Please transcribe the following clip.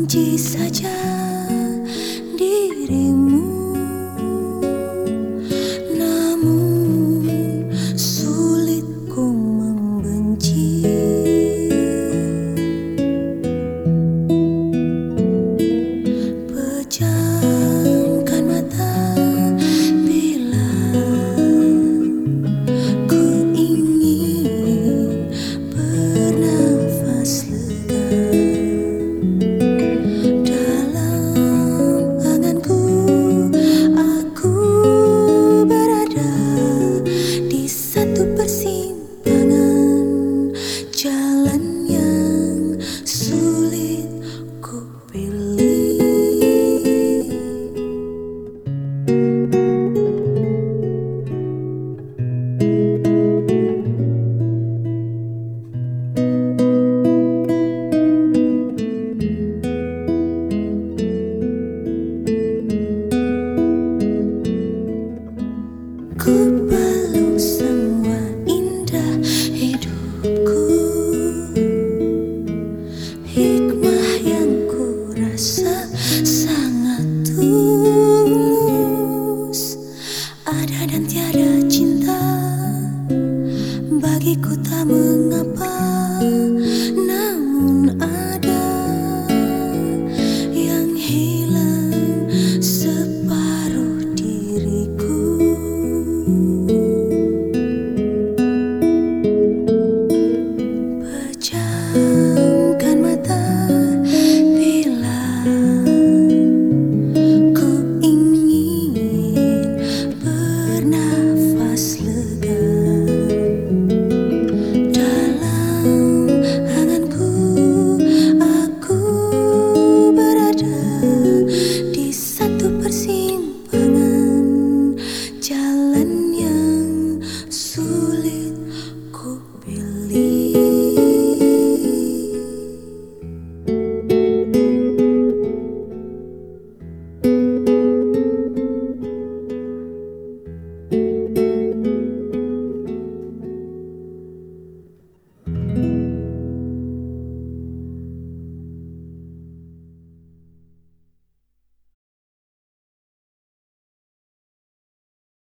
benci saja dan tiada cinta bagiku tak mengapa.